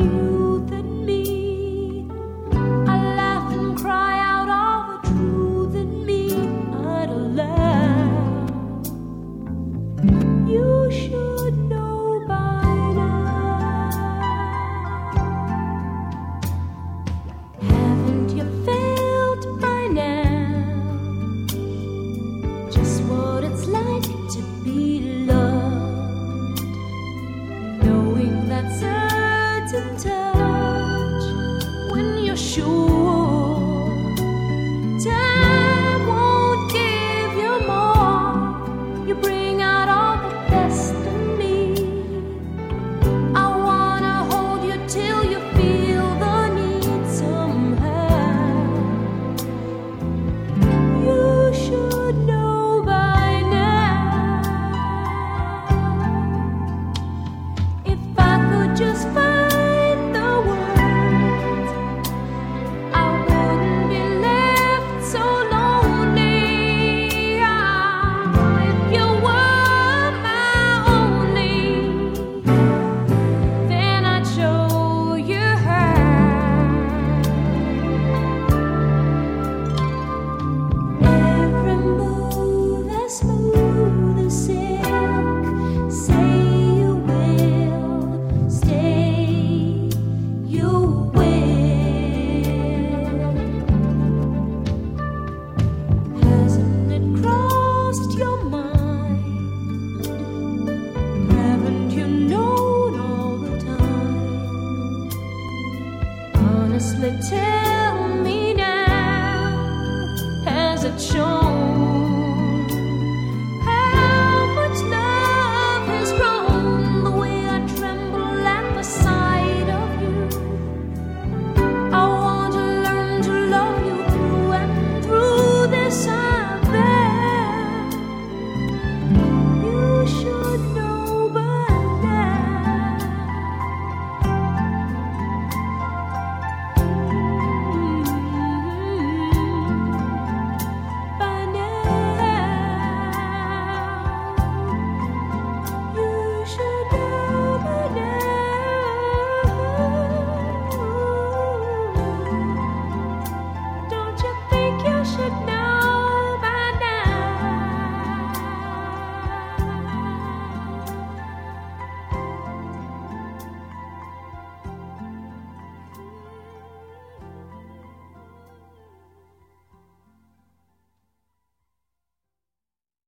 you. sure. Tell